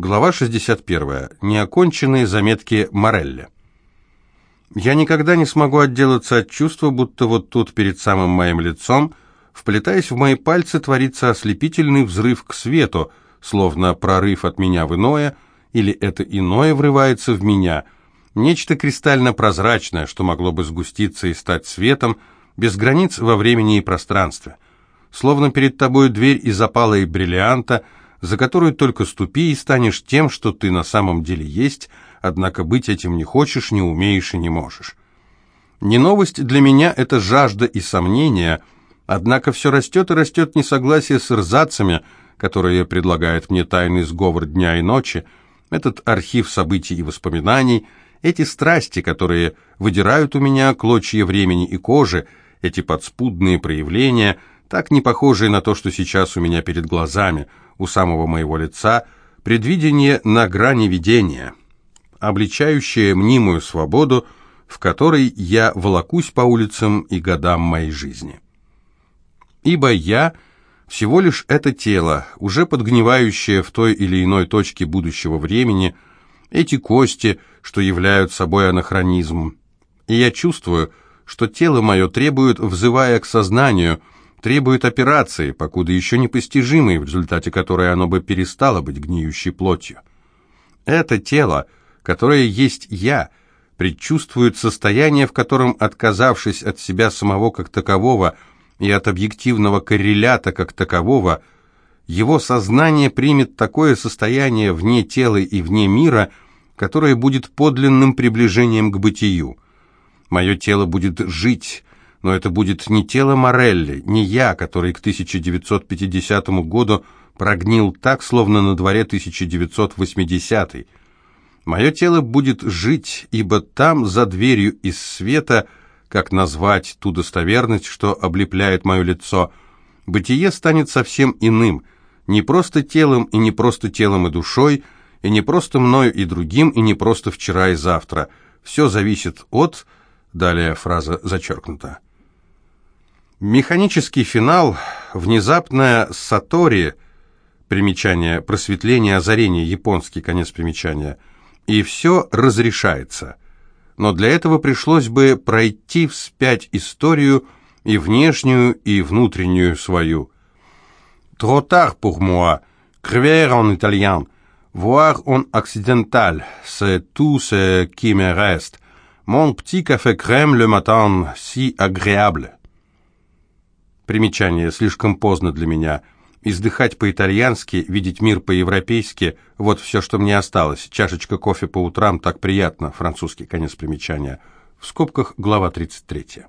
Глава 61. Неоконченные заметки Морелли. Я никогда не смогу отделаться от чувства, будто вот тут перед самым моим лицом, вплетаясь в мои пальцы, творится ослепительный взрыв к свету, словно прорыв от меня в иное, или это иное врывается в меня. Нечто кристально прозрачное, что могло бы сгуститься и стать светом, без границ во времени и пространстве. Словно перед тобой дверь из опала и бриллианта – за которую только ступи и станешь тем, что ты на самом деле есть, однако быть этим не хочешь, не умеешь и не можешь. Не новость для меня – это жажда и сомнения, однако все растет и растет несогласие с рзацами, которые предлагает мне тайный сговор дня и ночи, этот архив событий и воспоминаний, эти страсти, которые выдирают у меня клочья времени и кожи, эти подспудные проявления, так не похожие на то, что сейчас у меня перед глазами – у самого моего лица, предвидение на грани видения, обличающее мнимую свободу, в которой я волокусь по улицам и годам моей жизни. Ибо я всего лишь это тело, уже подгнивающее в той или иной точке будущего времени, эти кости, что являют собой анахронизм. И я чувствую, что тело мое требует, взывая к сознанию – требует операции, покуда еще непостижимой, в результате которой оно бы перестало быть гниющей плотью. Это тело, которое есть я, предчувствует состояние, в котором, отказавшись от себя самого как такового и от объективного коррелята как такового, его сознание примет такое состояние вне тела и вне мира, которое будет подлинным приближением к бытию. Мое тело будет жить, но это будет не тело Морелли, не я, который к 1950 году прогнил так, словно на дворе 1980 -й. Мое тело будет жить, ибо там, за дверью из света, как назвать ту достоверность, что облепляет мое лицо, бытие станет совсем иным, не просто телом и не просто телом и душой, и не просто мною и другим, и не просто вчера и завтра. Все зависит от... Далее фраза зачеркнута. Механический финал, внезапное сатори, примечание, просветление, озарение, японский конец примечания, и все разрешается. Но для этого пришлось бы пройти вспять историю и внешнюю, и внутреннюю свою. «Trop tard pour moi, crever en italien, voir en occidental, c'est tout ce qui me reste. Mon petit café crème le matin, si agréable». Примечание «слишком поздно для меня». Издыхать по-итальянски, видеть мир по-европейски – вот все, что мне осталось. Чашечка кофе по утрам так приятно. Французский конец примечания. В скобках глава 33.